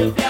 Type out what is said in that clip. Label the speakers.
Speaker 1: Away.